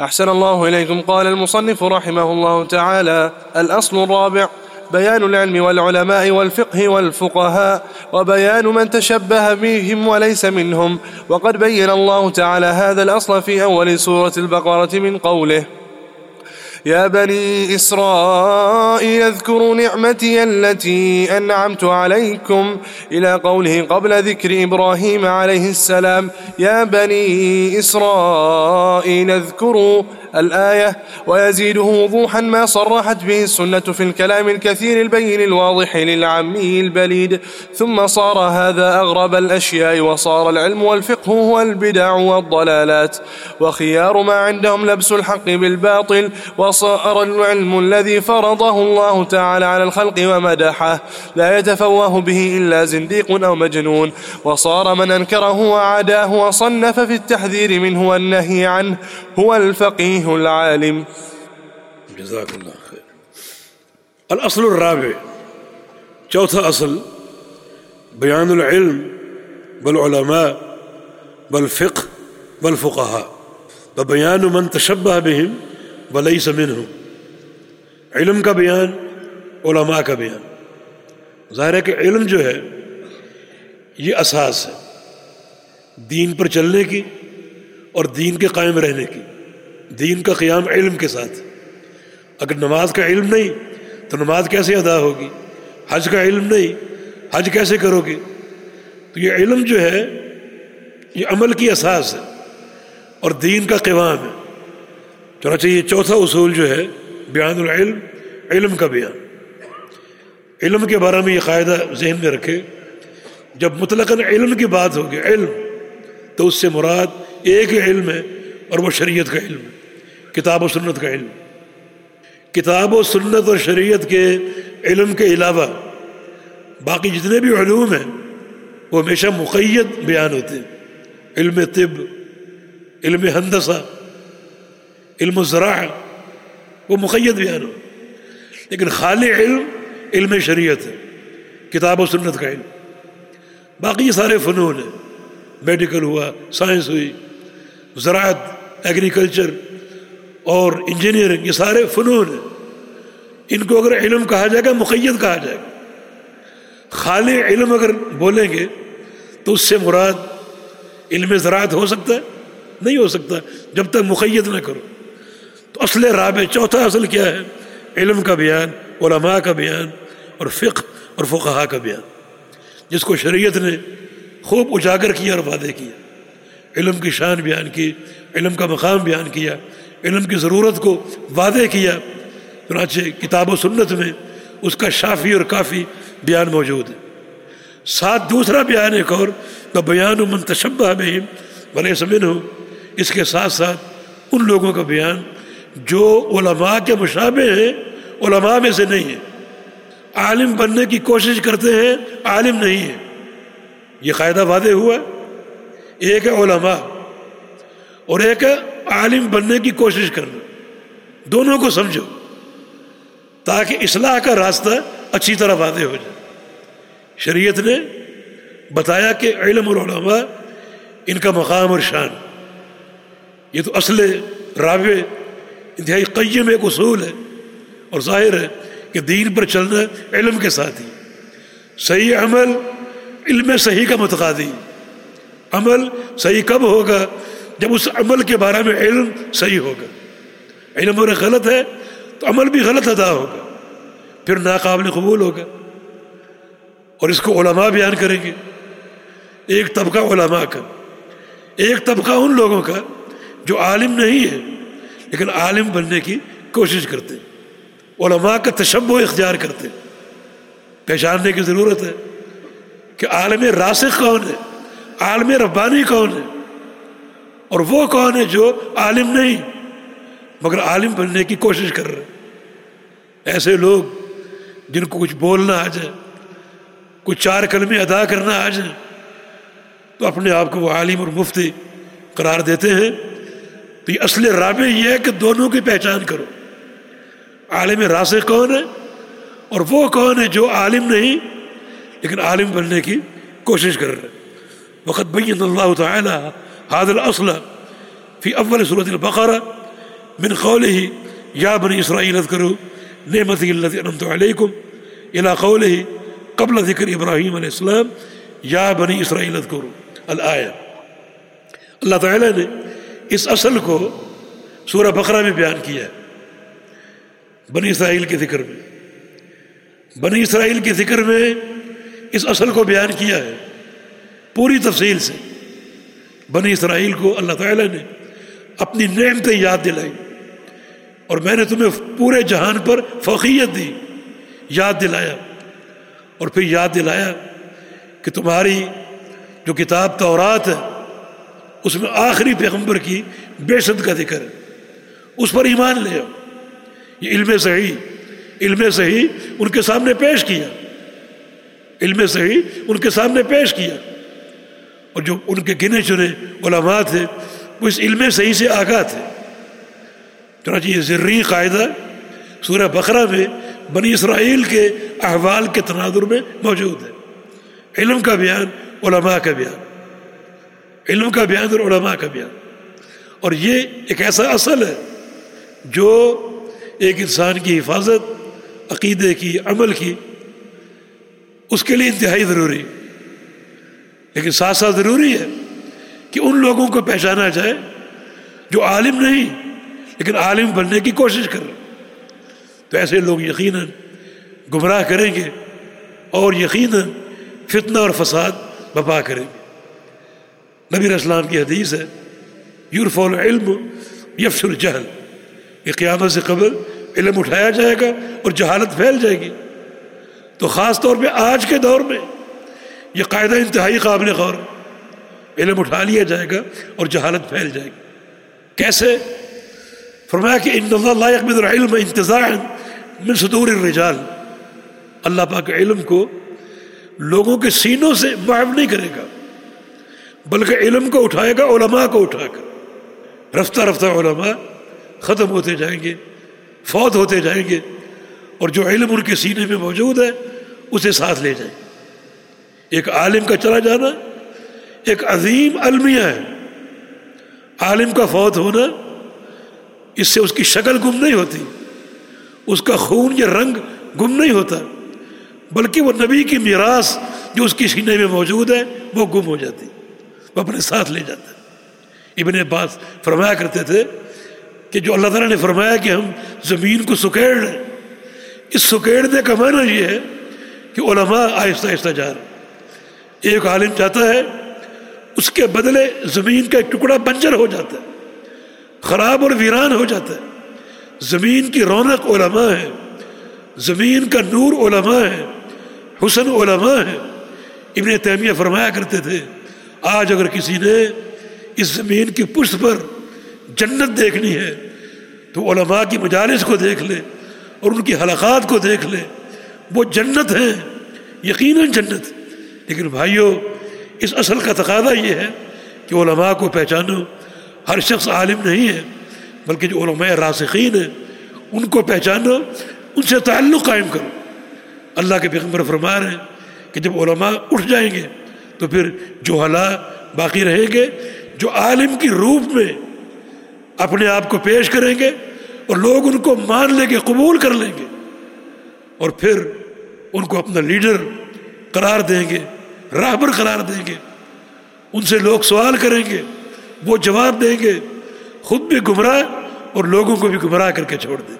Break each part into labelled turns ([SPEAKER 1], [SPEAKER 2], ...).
[SPEAKER 1] أحسن الله إليكم. قال المصنف رحمه الله تعالى الأصل الرابع بيان العلم والعلماء والفقه والفقهاء وبيان من تشبه بهم وليس منهم. وقد بين الله تعالى هذا الأصل في أول سورة البقرة من قوله يا بني إسرائيل اذكروا نعمتي التي أنعمت عليكم. إلى قوله قبل ذكر إبراهيم عليه السلام يا بني إسرائيل اذكروا الآية ويزيده وضوحا ما صرحت به السنة في الكلام الكثير البين الواضح للعمي البليد. ثم صار هذا أغرب الأشياء وصار العلم والفقه هو البدع والضلالات. وخيار ما عندهم لبس الحق بالباطل. وصار العلم الذي فرضه الله تعالى على الخلق ومدحه. لا يتفوه به إلا زنديق أو مجنون. وصار من أنكره وعاداه وصنف في التحذير منه والنهي عنه. هو الفقيه العالم.
[SPEAKER 2] جزاک اللہ خیر. الاصل الرابع، چوتھا اصل، بیان العلم بالعلماء بالفقه بالفقهاء ببیان من تشبہ بهم ولیس منهم علم کا بیان، علماء کا بیان. ظاہر ہے کہ علم جو ہے، یہ اساس ہے، دین پر چلنے کی اور دین کے قائم رہنے کی. دین کا قیام علم کے ساتھ۔ اگر نماز کا علم نہیں، تو نماز کیسے ادا ہوگی؟ حج کا علم نہیں، حج کیسے کرو گے؟ تو یہ علم جو ہے، یہ عمل کی اساس ہے اور دین کا قوام ہے۔ چنانچہ یہ چوتھا اصول جو ہے، بیان العلم، علم کا بیان۔ علم کے بارے میں یہ قاعدہ ذہن میں رکھے، جب مطلق علم کی بات ہوگی، علم، تو اس سے مراد ایک ہی علم ہے اور وہ شریعت کا علم ہے۔ کتاب و سنت کا علم۔ کتاب و سنت اور شریعت کے علم کے علاوہ باقی جتنے بھی علوم ہیں، وہ ہمیشہ مقید بیان ہوتے ہیں۔ علم طب، علم ہندسہ، علم ذراع وہ مقید بیان ہو۔ لیکن خالی علم علم شریعت ہے، کتاب و سنت کا علم۔ باقی یہ سارے فنون ہیں۔ میڈیکل ہوا، سائنس ہوئی، زراعت ایگریکلچر اور انجینئرنگ یہ سارے فنون ہیں۔ ان کو اگر علم کہا جائے گا، مقید کہا جائے گا۔ خالی علم اگر بولیں گے تو اس سے مراد علم زراعت ہو سکتا ہے؟ نہیں ہو سکتا۔ جب تک مقید نہ کرو۔ تو اصل رابع چوتھا اصل کیا ہے؟ علم کا بیان، علماء کا بیان اور فقہ اور فقہا کا بیان۔ جس کو شریعت نے خوب اجاگر کیا اور وعدے کیا علم کی شان بیان کی، علم کا مقام بیان کیا۔ علم کی ضرورت کو وعدے کیا، چنانچہ کتاب و سنت میں اس کا شافی اور کافی بیان موجود ہے۔ ساتھ دوسرا بیان ایک اور، تو بیان و منتشبہ بہم بڑے سمن ہو اس کے ساتھ ساتھ ان لوگوں کا بیان، جو علماء کے مشابہ ہیں، علماء میں سے نہیں ہیں۔ عالم بننے کی کوشش کرتے ہیں، عالم نہیں ہے یہ قاعدہ وعدے ہوا۔ ایک ہے علماء اور ایک ہے عالم بننے کی کوشش کرنا دونوں کو سمجھو۔ تاکہ اصلاح کا راستہ اچھی طرح واضح ہو جائے۔ شریعت نے بتایا کہ علم اور علماء ان کا مقام اور شان۔ یہ تو اصل رابع انتہائی قیم ایک اصول ہے۔ اور ظاہر ہے کہ دین پر چلنا علم کے ساتھ ہی۔ صحیح عمل علم صحیح کا متقادی عمل صحیح کب ہوگا؟ جب اس عمل کے بارے میں علم صحیح ہوگا، علم اگر غلط ہے تو عمل بھی غلط ادا ہوگا، پھر ناقابل قبول ہوگا۔ اور اس کو علماء بیان کریں گے۔ ایک طبقہ علماء کا، ایک طبقہ ان لوگوں کا جو عالم نہیں ہے، لیکن عالم بننے کی کوشش کرتے علماء کا تشبہ اختیار کرتے پہچاننے کی ضرورت ہے کہ عالم راسخ کون ہے، عالم ربانی کون ہے اور وہ کون ہے جو عالم نہیں، مگر عالم بننے کی کوشش کر رہے ایسے لوگ جن کو کچھ بولنا آ جائے، کچھ چار کلمے ادا کرنا آ جائے، تو اپنے آپ کو وہ عالم اور مفتی قرار دیتے ہیں۔ تو یہ اصل رابع یہ ہے کہ دونوں کی پہچان کرو۔ عالم راسخ کون ہے اور وہ کون ہے جو عالم نہیں، لیکن عالم بننے کی کوشش کر رہے وقت بین اللہ تعالی هذا الأصل في أول سورة البقرة من قوله یا بنی اسرائیل کرو نعمت اللہ انمت علیکم الى قوله قبل ذکر ابراہیم علیہ السلام یا بنی اسرائیل کرو الآیہ اللہ تعالیٰ نے اس اصل کو سورہ بقرہ میں بیان کیا ہے. بنی اسرائیل کے ذکر میں. بنی اسرائیل کے ذکر میں اس اصل کو بیان کیا ہے. پوری تفصیل سے. بنی اسرائیل کو اللہ تعالیٰ نے اپنی نعمتیں یاد دلائی اور میں نے تمہیں پورے جہان پر فوقیت دی، یاد دلایا اور پھر یاد دلایا کہ تمہاری جو کتاب تورات ہے، اس میں آخری پیغمبر کی بے شد کا ذکر ہے۔ اس پر ایمان لے آؤ۔ یہ علم صحیح علم صحیح ان کے سامنے پیش کیا۔ علم صحیح ان کے سامنے پیش کیا۔ اور جو ان کے گنے چنے علماء تھے، وہ اس علم صحیح سے آگاہ تھے۔ چنانچہ یہ ذری قاعدہ سورہ بقرہ میں بنی اسرائیل کے احوال کے تناظر میں موجود ہے۔ علم کا بیان، علماء کا بیان۔ علم کا بیان اور علماء کا بیان۔ اور یہ ایک ایسا اصل ہے جو ایک انسان کی حفاظت، عقیدے کی، عمل کی، اس کے لیے انتہائی ضروری ہے۔ لیکن ساتھ ساتھ ضروری ہے کہ ان لوگوں کو پہچانا جائے جو عالم نہیں، لیکن عالم بننے کی کوشش کر رہے تو ایسے لوگ یقیناً گمراہ کریں گے اور یقیناً فتنہ اور فساد بپا کریں گے۔ نبی اسلام کی حدیث ہے یورف العلم یفش الجہل۔ یہ قیامت سے قبل علم اٹھایا جائے گا اور جہالت پھیل جائے گی۔ تو خاص طور پہ آج کے دور میں یہ قاعدہ انتہائی قابل غور. علم اٹھا لیا جائے گا اور جہالت پھیل جائے گی. کیسے؟ فرمایا کہ ان اللہ يقبض العلم انتظار من صدور الرجال. اللہ پاک علم کو لوگوں کے سینوں سے معاف نہیں کرے گا، بلکہ علم کو اٹھائے گا، علماء کو اٹھا کر رفتہ رفتہ علماء ختم ہوتے جائیں گے، فوت ہوتے جائیں گے اور جو علم ان کے سینے میں موجود ہے، اسے ساتھ لے جائیں گے۔ ایک عالم کا چلا جانا، ایک عظیم المیہ ہے۔ عالم کا فوت ہونا، اس سے اس کی شکل گم نہیں ہوتی، اس کا خون یا رنگ گم نہیں ہوتا، بلکہ وہ نبی کی میراث جو اس کی سینے میں موجود ہے، وہ گم ہو جاتی، وہ اپنے ساتھ لے جاتا۔ ابن عباس فرمایا کرتے تھے کہ جو اللہ تعالیٰ نے فرمایا کہ ہم زمین کو سکیڑ لیں، اس سکیڑنے کا معنی یہ ہے کہ علماء آہستہ آہستہ جا رہے ایک عالم چاہتا ہے اس کے بدلے زمین کا ایک ٹکڑا بنجر ہو جاتا ہے، خراب اور ویران ہو جاتا ہے۔ زمین کی رونق علماء ہے زمین کا نور علماء ہے حسن علماء ہے ابن تیمیہ فرمایا کرتے تھے، آج اگر کسی نے اس زمین کی پشت پر جنت دیکھنی ہے، تو علماء کی مجالس کو دیکھ لے اور ان کی حلقات کو دیکھ لے۔ وہ جنت ہیں، یقیناً جنت۔ لیکن بھائیوں اس اصل کا تقاضا یہ ہے کہ علماء کو پہچانو۔ ہر شخص عالم نہیں ہے، بلکہ جو علماء راسخین ہیں، ان کو پہچانو، ان سے تعلق قائم کرو۔ اللہ کے پیغمبر فرما رہے ہیں کہ جب علماء اٹھ جائیں گے، تو پھر جو حلا باقی رہیں گے، جو عالم کی روپ میں اپنے آپ کو پیش کریں گے اور لوگ ان کو مان لیں گے، قبول کر لیں گے۔ اور پھر ان کو اپنا لیڈر قرار دیں گے۔ راہبر قرار دیں گے۔ ان سے لوگ سوال کریں گے، وہ جواب دیں گے۔ خود بھی گمراہ اور لوگوں کو بھی گمراہ کر کے چھوڑ دیں۔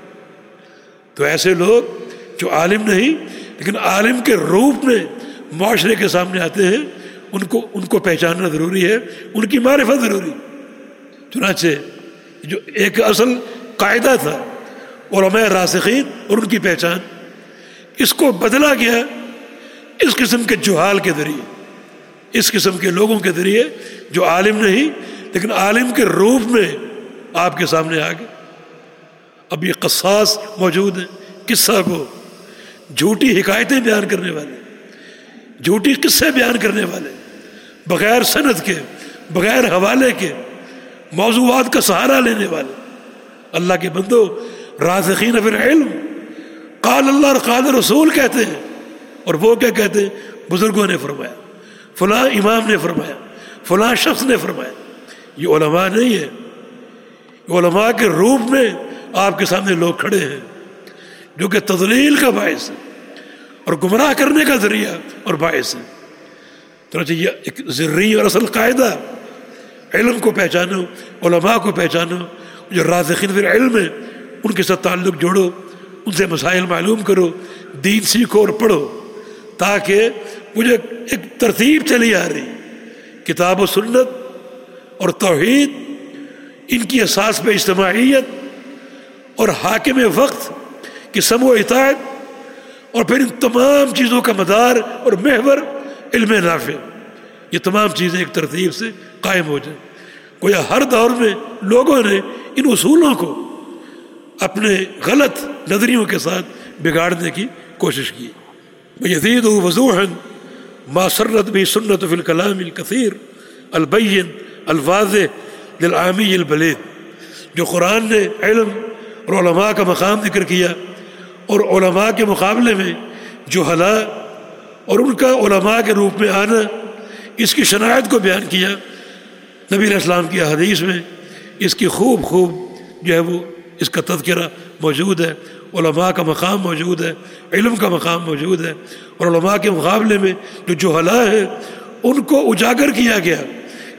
[SPEAKER 2] تو ایسے لوگ جو عالم نہیں، لیکن عالم کے روپ میں معاشرے کے سامنے آتے ہیں، ان کو ان کو پہچاننا ضروری ہے، ان کی معرفت ضروری۔ چنانچہ جو ایک اصل قاعدہ تھا، علماء راسخین اور ان کی پہچان، اس کو بدلا گیا اس قسم کے جوہال کے ذریعے، اس قسم کے لوگوں کے ذریعے جو عالم نہیں، لیکن عالم کے روپ میں آپ کے سامنے آ گئے اب یہ قصاص موجود ہیں، قصہ کو جھوٹی حکایتیں بیان کرنے والے، جھوٹی قصے بیان کرنے والے، بغیر صنعت کے، بغیر حوالے کے موضوعات کا سہارا لینے والے۔ اللہ کے بندو، رازقین فی العلم، قال اللہ اور قال رسول کہتے ہیں اور وہ کیا کہتے ہیں؟ بزرگوں نے فرمایا، فلاں امام نے فرمایا، فلاں شخص نے فرمایا، یہ علماء نہیں ہے علماء کے روپ میں آپ کے سامنے لوگ کھڑے ہیں، جو کہ تدلیل کا باعث ہے اور گمراہ کرنے کا ذریعہ اور باعث ہے تو یہ ایک ذری اور اصل قاعدہ، علم کو پہچانو، علماء کو پہچانو، جو رازقین فی علم ہے ان کے ساتھ تعلق جوڑو، ان سے مسائل معلوم کرو، دین سیکھو اور پڑھو۔ تاکہ مجھے ایک ترتیب چلی آ رہی۔ کتاب و سنت اور توحید، ان کی احساس پہ اجتماعیت اور حاکم وقت کی سم و اطاعت اور پھر ان تمام چیزوں کا مدار اور محور علم نافع۔ یہ تمام چیزیں ایک ترتیب سے قائم ہو جائیں۔ گویا ہر دور میں لوگوں نے ان اصولوں کو اپنے غلط نظریوں کے ساتھ بگاڑنے کی کوشش کی۔ یزید و وضوح ماسرت بھی سنت فی الکلام الکثیر البین الواضح للعامی البلید جو قرآن نے علم اور علماء کا مقام ذکر کیا اور علماء کے مقابلے میں جو حلا اور ان کا علماء کے روپ میں آنا اس کی شناعت کو بیان کیا نبی علیہ السلام کی حدیث میں اس کی خوب خوب جو ہے وہ اس کا تذکرہ موجود ہے علماء کا مقام موجود ہے، علم کا مقام موجود ہے اور علماء کے مقابلے میں جو جو حلا ہے ان کو اجاگر کیا گیا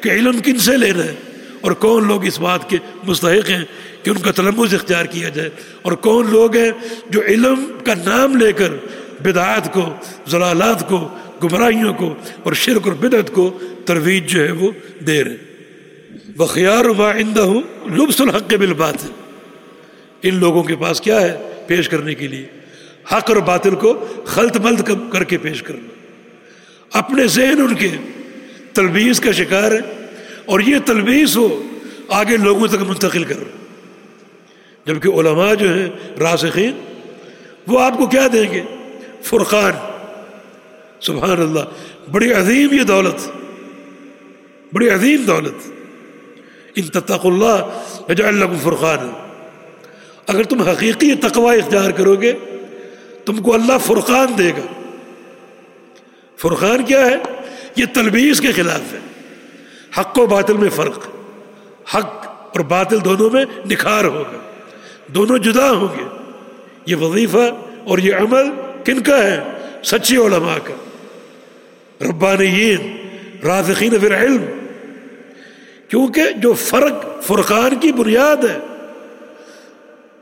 [SPEAKER 2] کہ علم کن سے لینا ہے اور کون لوگ اس بات کے مستحق ہیں کہ ان کا تلمز اختیار کیا جائے اور کون لوگ ہیں جو علم کا نام لے کر بدعات کو، ضلالات کو، گمراہیوں کو اور شرک اور بدعت کو ترویج جو ہے وہ دے رہے بخیار و آئندہ ہوں لبس الحق بالباطل۔ ان لوگوں کے پاس کیا ہے؟ پیش کرنے کے لیے، حق اور باطل کو خلط ملط کر کے پیش کرنا۔ اپنے ذہن، ان کے تلبیس کا شکار ہے، اور یہ تلبیس ہو، آگے لوگوں تک منتقل کر جبکہ علماء جو ہیں، راسخین، وہ آپ کو کیا دیں گے؟ فرقان۔ سبحان اللہ، بڑی عظیم یہ دولت۔ بڑی عظیم دولت۔ ان تتق اللہ لکم فرقان اگر تم حقیقی تقوا اختیار کرو گے، تم کو اللہ فرقان دے گا۔ فرقان کیا ہے؟ یہ تلبیس کے خلاف ہے۔ حق و باطل میں فرق، حق اور باطل دونوں میں نکھار ہوگا۔ دونوں جدا ہوں گے۔ یہ وظیفہ اور یہ عمل کن کا ہے؟ سچی علماء کا۔ ربانیین، رازقین فی العلم۔ کیونکہ جو فرق فرقان کی بنیاد ہے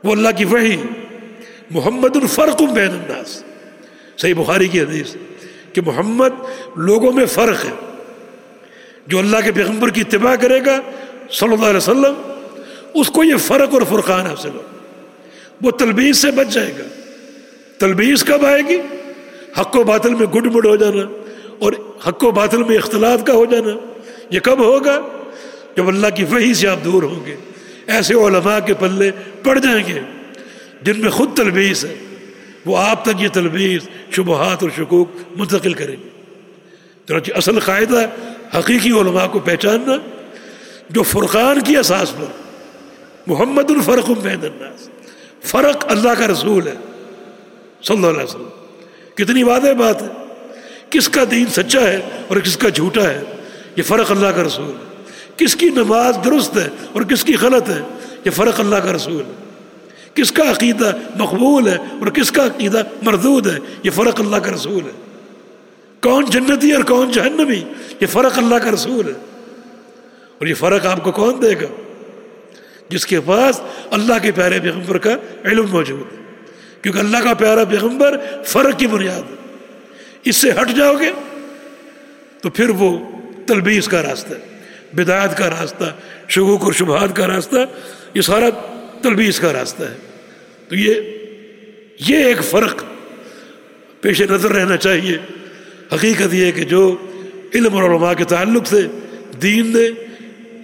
[SPEAKER 2] وہ اللہ کی وحی محمد الفرق بین الناس۔ صحیح بخاری کی حدیث کہ محمد لوگوں میں فرق ہے۔ جو اللہ کے پیغمبر کی اتباع کرے گا صلی اللہ علیہ وسلم، اس کو یہ فرق اور فرقان حاصل ہو۔ وہ تلبیس سے بچ جائے گا۔ تلبیس کب آئے گی؟ حق و باطل میں گڈ مڈ ہو جانا اور حق و باطل میں اختلاط کا ہو جانا۔ یہ کب ہوگا؟ جب اللہ کی وحی سے آپ دور ہوں گے۔ ایسے علماء کے پلے پڑ جائیں گے۔ جن میں خود تلبیس ہے، وہ آپ تک یہ تلبیس، شبہات اور شکوک منتقل کریں گے۔ چنانچہ اصل قاعدہ حقیقی علماء کو پہچاننا، جو فرقان کی اساس پر محمد الفرق بین الناس، فرق اللہ کا رسول ہے، صلی اللہ علیہ وسلم۔ کتنی واضح بات ہے۔ کس کا دین سچا ہے اور کس کا جھوٹا ہے، یہ فرق اللہ کا رسول ہے۔ کس کی نماز درست ہے اور کس کی غلط ہے؟ یہ فرق اللہ کا رسول ہے۔ کس کا عقیدہ مقبول ہے اور کس کا عقیدہ مردود ہے؟ یہ فرق اللہ کا رسول ہے۔ کون جنتی اور کون جہنمی؟ یہ فرق اللہ کا رسول ہے۔ اور یہ فرق آپ کو کون دے گا؟ جس کے پاس اللہ کے پیارے پیغمبر کا علم موجود ہے۔ کیونکہ اللہ کا پیارا پیغمبر فرق کی بنیاد ہے۔ اس سے ہٹ جاؤ گے تو پھر وہ تلبیس کا راستہ ہے۔ بدایت کا راستہ شگوک اور شبہات کا راستہ، یہ سارا تلبیس کا راستہ ہے۔ تو یہ یہ ایک فرق پیش نظر رہنا چاہیے۔ حقیقت یہ کہ جو علم اور علماء کے تعلق سے دین نے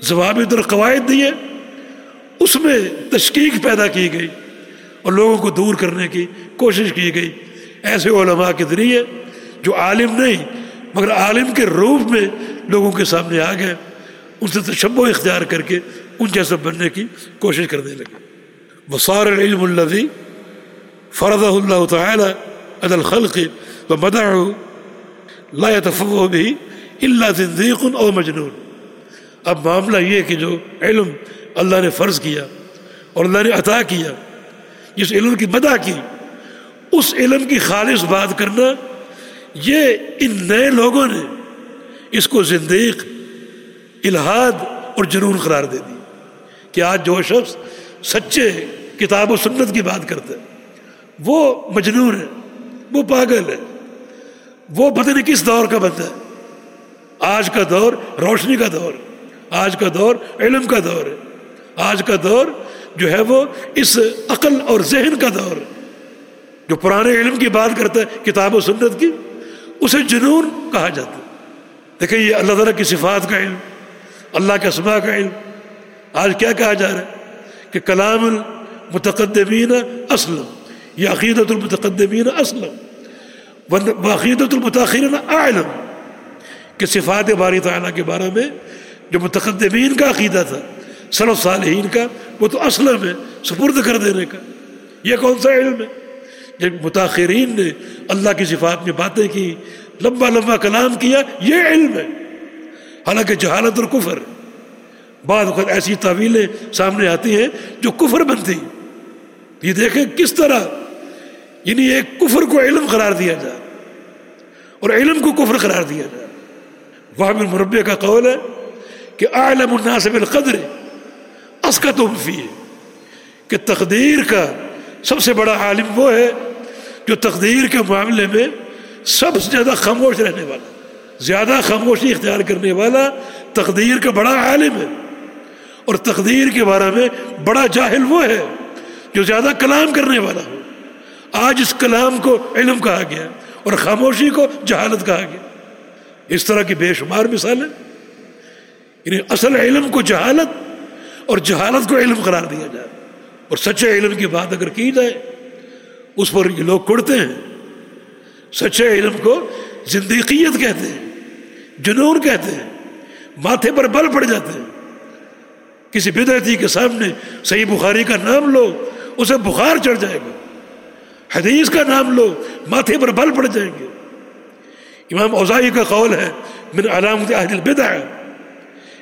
[SPEAKER 2] ضوابط اور قواعد دیے، اس میں تشکیق پیدا کی گئی اور لوگوں کو دور کرنے کی کوشش کی گئی۔ ایسے علماء کے ذریعے جو عالم نہیں، مگر عالم کے روپ میں لوگوں کے سامنے آ گئے۔ ان سے تشبہ اختیار کر کے ان جیسا بننے کی کوشش کرنے لگے۔ وصار العلم الذي فرضه الله تعالى على الخلق ومدعه لا يتفوه به الا زنديق او مجنون۔ اب معاملہ یہ کہ جو علم اللہ نے فرض کیا اور اللہ نے عطا کیا، جس علم کی مدع کی، اس علم کی خالص بات کرنا، یہ ان نئے لوگوں نے اس کو زندیق الہاد اور جنون قرار دے دی کہ آج جو شخص سچے کتاب و سنت کی بات کرتا ہے، وہ مجنون ہے، وہ پاگل ہے، وہ پتہ نہیں کس دور کا بندہ ہے۔ آج کا دور روشنی کا دور آج کا دور علم کا دور ہے، آج کا دور جو ہے وہ اس عقل اور ذہن کا دور ہے۔ جو پرانے علم کی بات کرتا ہے، کتاب و سنت کی، اسے جنون کہا جاتا ہے۔ دیکھیں یہ اللہ تعالیٰ کی صفات کا علم۔ اللہ کے اسماء کا علم۔ آج کیا کہا جا رہا ہے؟ کہ کلام المتقدمین اسلم یا عقیدت المتقدمین اسلم عقیدت المتاخرین اعلم۔ کہ صفات باری تعالیٰ کے بارے میں جو متقدمین کا عقیدہ تھا صلف صالحین کا، وہ تو اسلم ہے سپرد کر دینے کا۔ یہ کون سا علم ہے؟ جب متاخرین نے اللہ کی صفات میں باتیں کی، لمبا لمبا کلام کیا، یہ علم ہے۔ حالانکہ جہالت اور کفر بعض وقت ایسی تعویلیں سامنے آتی ہیں جو کفر بنتی یہ دیکھیں کس طرح یعنی ایک کفر کو علم قرار دیا جائے اور علم کو کفر قرار دیا جائے۔ وہ مربع کا قول ہے کہ عالم الناس بالقدر اس کا تو ہے کہ تقدیر کا سب سے بڑا عالم وہ ہے جو تقدیر کے معاملے میں سب سے زیادہ خاموش رہنے والا زیادہ خاموشی اختیار کرنے والا تقدیر کا بڑا عالم ہے۔ اور تقدیر کے بارے میں بڑا جاہل وہ ہے جو زیادہ کلام کرنے والا ہو۔ آج اس کلام کو علم کہا گیا اور خاموشی کو جہالت کہا گیا۔ اس طرح کی بے شمار مثالیں۔ یعنی اصل علم کو جہالت اور جہالت کو علم قرار دیا جائے۔ اور سچے علم کی بات اگر کی جائے، اس پر یہ لوگ کڑتے ہیں۔ سچے علم کو زندگیت کہتے ہیں۔ جنون کہتے ہیں، ماتھے پر بل پڑ جاتے ہیں۔ کسی بدعتی کے سامنے صحیح بخاری کا نام لو، اسے بخار چڑھ جائے گا۔ حدیث کا نام لو، ماتھے پر بل پڑ جائیں گے۔ امام اوزائی کا قول ہے، من علامت اہل البدع۔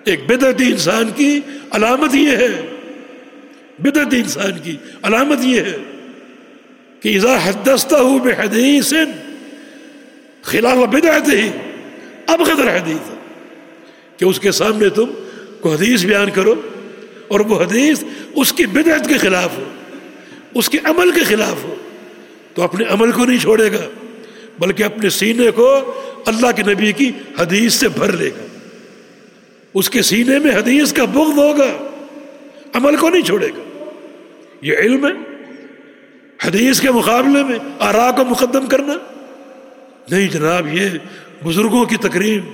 [SPEAKER 2] ایک بدعتی انسان کی علامت یہ ہے، بدعتی انسان کی علامت یہ ہے کہ اذا حدثتہ بحدیث خلاف بدعت ہی اب قدر حدیث کہ اس کے سامنے تم کو حدیث بیان کرو اور وہ حدیث اس کی بدعت کے خلاف ہو، اس کے عمل کے خلاف ہو۔ تو اپنے عمل کو نہیں چھوڑے گا، بلکہ اپنے سینے کو اللہ کے نبی کی حدیث سے بھر لے گا۔ اس کے سینے میں حدیث کا بغض ہوگا، عمل کو نہیں چھوڑے گا۔ یہ علم ہے۔ حدیث کے مقابلے میں آرا کو مقدم کرنا۔ نہیں جناب، یہ بزرگوں کی تقریب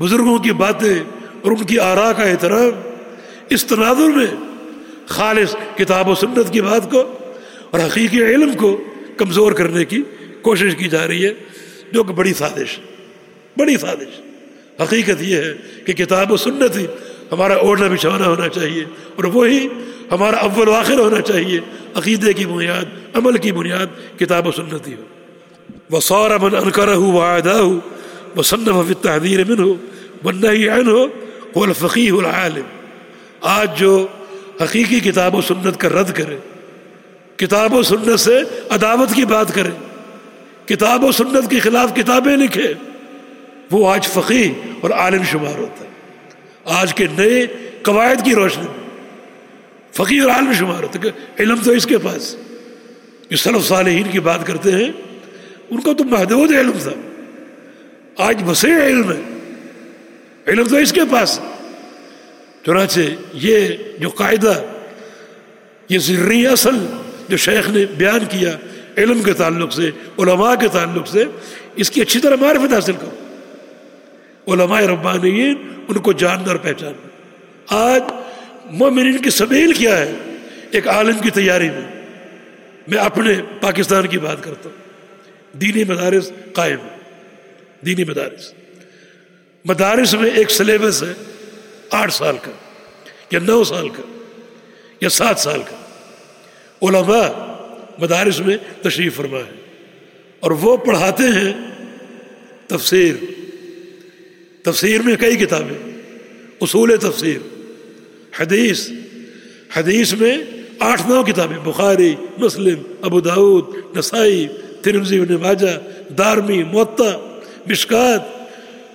[SPEAKER 2] بزرگوں کی باتیں اور ان کی آرا کا احترام، اس تناظر میں خالص کتاب و سنت کی بات کو اور حقیقی علم کو کمزور کرنے کی کوشش کی جا رہی ہے، جو کہ بڑی سازش بڑی سازش حقیقت یہ ہے کہ کتاب و سنت ہی ہمارا اوڑھنا بچھانا ہونا چاہیے اور وہی ہمارا اول آخر ہونا چاہیے، عقیدے کی بنیاد، عمل کی بنیاد کتاب و سنتی ہو۔ وہ من انکر ہو وہ آدھا ہو وہ صنف تحدیر من ہو عین ہو العالم. آج جو حقیقی کتاب و سنت کا رد کرے، کتاب و سنت سے عداوت کی بات کرے، کتاب و سنت کے خلاف کتابیں لکھے، وہ آج فقی اور عالم شمار ہوتا ہے۔ آج کے نئے قواعد کی روشنی میں فقی اور عالم شمار ہوتا ہے، کہ علم تو اس کے پاس۔ جو صلف صالحین کی بات کرتے ہیں ان کو تو محدود علم تھا آج وسیع علم ہے۔ علم تو اس کے پاس۔ چنانچہ یہ جو قاعدہ، یہ ذری اصل جو شیخ نے بیان کیا علم کے تعلق سے، علماء کے تعلق سے، اس کی اچھی طرح معرفت حاصل کرو۔ علماء ربانیین ان کو جاننا اور پہچاننا آج مومنین کی سبیل کیا ہے؟ ایک عالم کی تیاری میں۔ میں اپنے پاکستان کی بات کرتا ہوں۔ دینی مدارس قائم۔ دینی مدارس۔ مدارس میں ایک سلیبس ہے، آٹھ سال کا، یا نو سال کا، یا سات سال کا۔ علماء مدارس میں تشریف فرما ہے۔ اور وہ پڑھاتے ہیں تفسیر۔ تفسیر میں کئی کتابیں، اصول تفسیر، حدیث۔ حدیث میں آٹھ نو کتابیں، بخاری، مسلم، ابو داود، نسائی ترمزی بن ماجہ دارمی معطا مشکات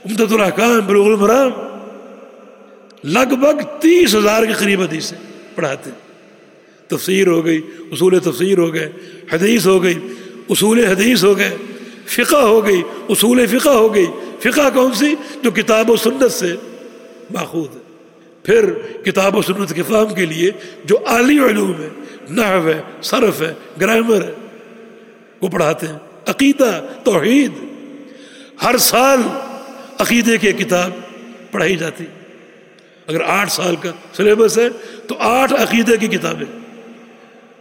[SPEAKER 2] امداد الحکام بلوغ المرام لگ بھگ تیس ہزار کے قریب حدیثیں پڑھاتے تفسیر ہو گئی اصول تفسیر ہو گئے حدیث ہو گئی اصول حدیث ہو گئے فقہ ہو گئی اصول فقہ ہو گئی فقہ کون سی جو کتاب و سنت سے ماخوذ ہے پھر کتاب و سنت کے فہم کے لیے جو عالی علوم ہے نحو ہے صرف ہے گرامر ہے وہ پڑھاتے ہیں۔ عقیدہ، توحید۔ ہر سال عقیدے کی کتاب پڑھائی جاتی۔ اگر آٹھ سال کا سلیبس ہے تو آٹھ عقیدے کی کتابیں۔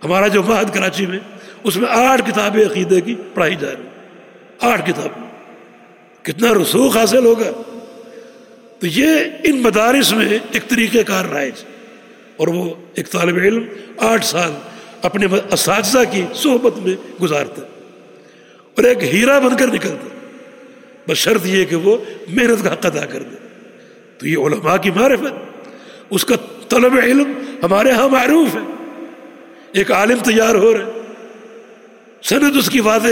[SPEAKER 2] ہمارا جو مہد کراچی میں، اس میں آٹھ کتابیں عقیدے کی پڑھائی جا رہی آٹھ کتابیں کتنا رسوخ حاصل ہوگا۔ تو یہ ان مدارس میں ایک طریقہ کار رائج۔ اور وہ ایک طالب علم آٹھ سال اپنے اساتذہ کی صحبت میں گزارتا اور ایک ہیرا بن کر نکلتا بس شرط یہ کہ وہ محنت کا حق ادا کر دے۔ تو یہ علماء کی معرفت، اس کا طلب علم ہمارے ہاں معروف ہے۔ ایک عالم تیار ہو رہے سند اس کی واضح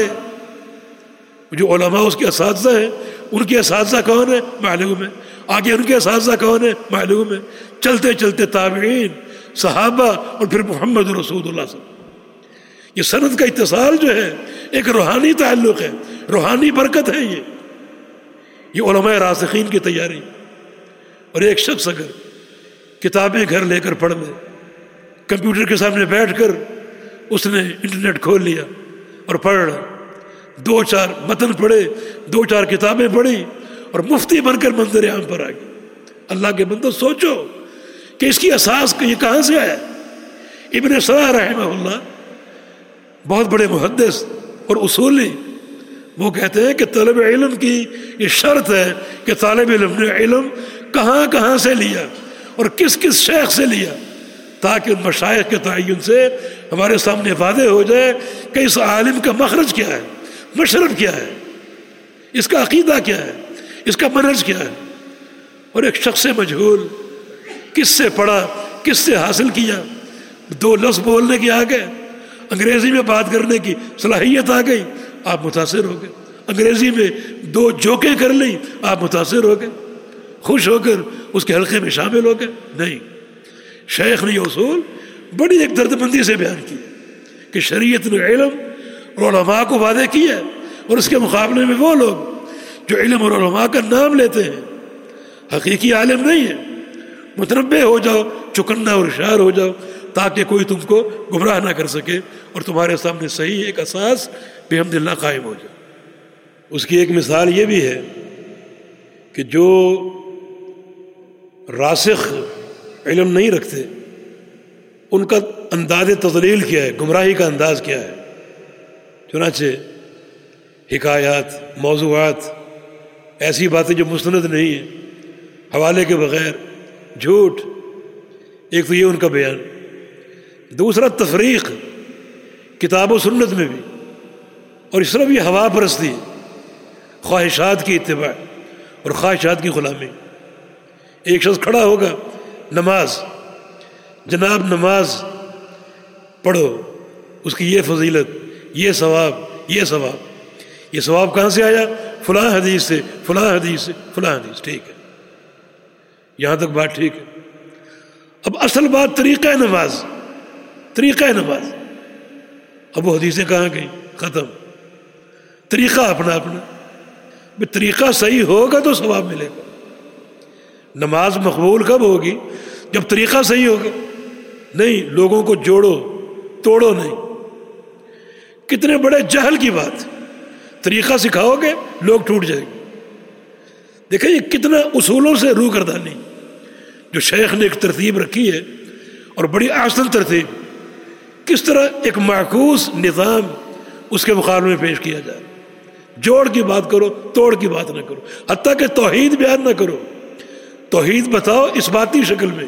[SPEAKER 2] جو علماء اس کے اساتذہ ہیں، ان کے اساتذہ کون ہے معلوم ہے۔ آگے ان کے اساتذہ کون ہے معلوم ہے۔ چلتے چلتے تابعین۔ صحابہ اور پھر محمد رسول اللہ صلی یہ سند کا اتصال جو ہے، ایک روحانی تعلق ہے۔ روحانی برکت ہے یہ۔ یہ علماء راسخین کی تیاری۔ اور ایک شخص اگر کتابیں گھر لے کر پڑھ لے، کمپیوٹر کے سامنے بیٹھ کر اس نے انٹرنیٹ کھول لیا اور پڑھ رہا۔ دو چار متن پڑھے، دو چار کتابیں پڑھی اور مفتی بن کر منظر عام پر آ گئی۔ اللہ کے بندو سوچو۔ کہ اس کی اساس یہ کہاں سے آیا؟ ابن صلاح رحمہ اللہ بہت بڑے محدث اور اصولی وہ کہتے ہیں کہ طلب علم کی یہ شرط ہے کہ طالب علم نے علم کہاں کہاں سے لیا اور کس کس شیخ سے لیا تاکہ ان مشائق کے تعین سے ہمارے سامنے واضح ہو جائے کہ اس عالم کا مخرج کیا ہے مشرف کیا ہے، اس کا عقیدہ کیا ہے، اس کا منرج کیا ہے۔ اور ایک شخص مجہول کس سے پڑھا، کس سے حاصل کیا؟ دو لفظ بولنے کی آ گئے انگریزی میں بات کرنے کی صلاحیت آ گئی، آپ متاثر ہو گئے۔ انگریزی میں دو جوکیں کر لی آپ متاثر ہو گئے۔ خوش ہو کر اس کے حلقے میں شامل ہو گئے۔ نہیں، شیخ نے یہ اصول بڑی ایک درد مندی سے بیان کی کہ شریعت نے علم اور علماء کو وعدے کیا اور اس کے مقابلے میں وہ لوگ جو علم اور علماء کا نام لیتے ہیں، حقیقی عالم نہیں ہے متنبع ہو جاؤ چکنا اور اشار ہو جاؤ، تاکہ کوئی تم کو گمراہ نہ کر سکے اور تمہارے سامنے صحیح ایک اساس بحمد اللہ قائم ہو جائے۔ اس کی ایک مثال یہ بھی ہے کہ جو راسخ علم نہیں رکھتے، ان کا انداز تزلیل کیا ہے، گمراہی کا انداز کیا ہے۔ چنانچہ حکایات، موضوعات، ایسی باتیں جو مستند نہیں ہیں، حوالے کے بغیر جھوٹ، ایک تو یہ ان کا بیان۔ دوسرا تفریق کتاب و سنت میں بھی۔ اور اس طرح بھی ہوا پرستی، خواہشات کی اتباع اور خواہشات کی غلامی۔ ایک شخص کھڑا ہوگا، نماز۔ جناب، نماز پڑھو، اس کی یہ فضیلت، یہ ثواب یہ ثواب۔ یہ ثواب کہاں سے آیا؟ فلاں حدیث سے، فلاں حدیث سے، فلاں حدیث، ٹھیک ہے۔ یہاں تک بات ٹھیک ہے۔ اب اصل بات طریقہ نماز طریقہ نماز اب وہ حدیثیں کہاں گئیں؟ ختم۔ طریقہ اپنا اپنا۔ طریقہ صحیح ہوگا تو ثواب ملے گا۔ نماز مقبول کب ہوگی؟ جب طریقہ صحیح ہوگا۔ نہیں، لوگوں کو جوڑو، توڑو نہیں۔ کتنے بڑے جہل کی بات۔ طریقہ سکھاؤ گے، لوگ ٹوٹ جائیں گے۔ دیکھیں یہ کتنا اصولوں سے روح کردانی جو شیخ نے ایک ترتیب رکھی ہے اور بڑی آسن ترتیب، کس طرح ایک معکوس نظام اس کے مقابلے میں پیش کیا جائے۔ جوڑ کی بات کرو، توڑ کی بات نہ کرو، حتیٰ کہ توحید بیان نہ کرو۔ توحید بتاؤ اس باتی شکل میں،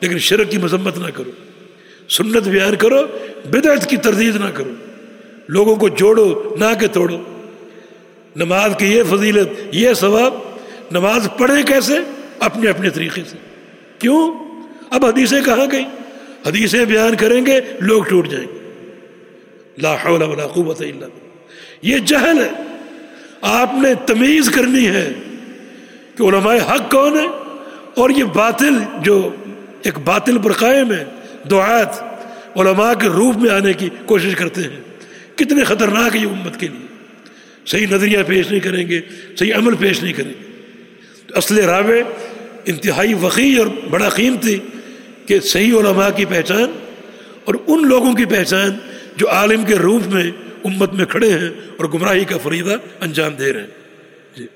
[SPEAKER 2] لیکن شرک کی مذمت نہ کرو۔ سنت بیان کرو، بدعت کی تردید نہ کرو۔ لوگوں کو جوڑو، نہ کہ توڑو۔ نماز کی یہ فضیلت، یہ ثواب، نماز پڑھے کیسے؟ اپنے اپنے طریقے سے۔ کیوں؟ اب حدیثیں کہاں گئی حدیثیں بیان کریں گے، لوگ ٹوٹ جائیں گے۔ لا حول ولا قوت الا یہ جہل ہے۔ آپ نے تمیز کرنی ہے کہ علماء حق کون ہے اور یہ باطل جو ایک باطل پر قائم ہے، دعات، علماء کے روپ میں آنے کی کوشش کرتے ہیں۔ کتنے خطرناک ہے یہ امت کے لیے۔ صحیح نظریہ پیش نہیں کریں گے، صحیح عمل پیش نہیں کریں گے۔ اصل رابع انتہائی وقی اور بڑا قیمتی کہ صحیح علماء کی پہچان اور ان لوگوں کی پہچان جو عالم کے روپ میں، امت میں کھڑے ہیں اور گمراہی کا فریدہ انجام دے رہے ہیں۔ جی۔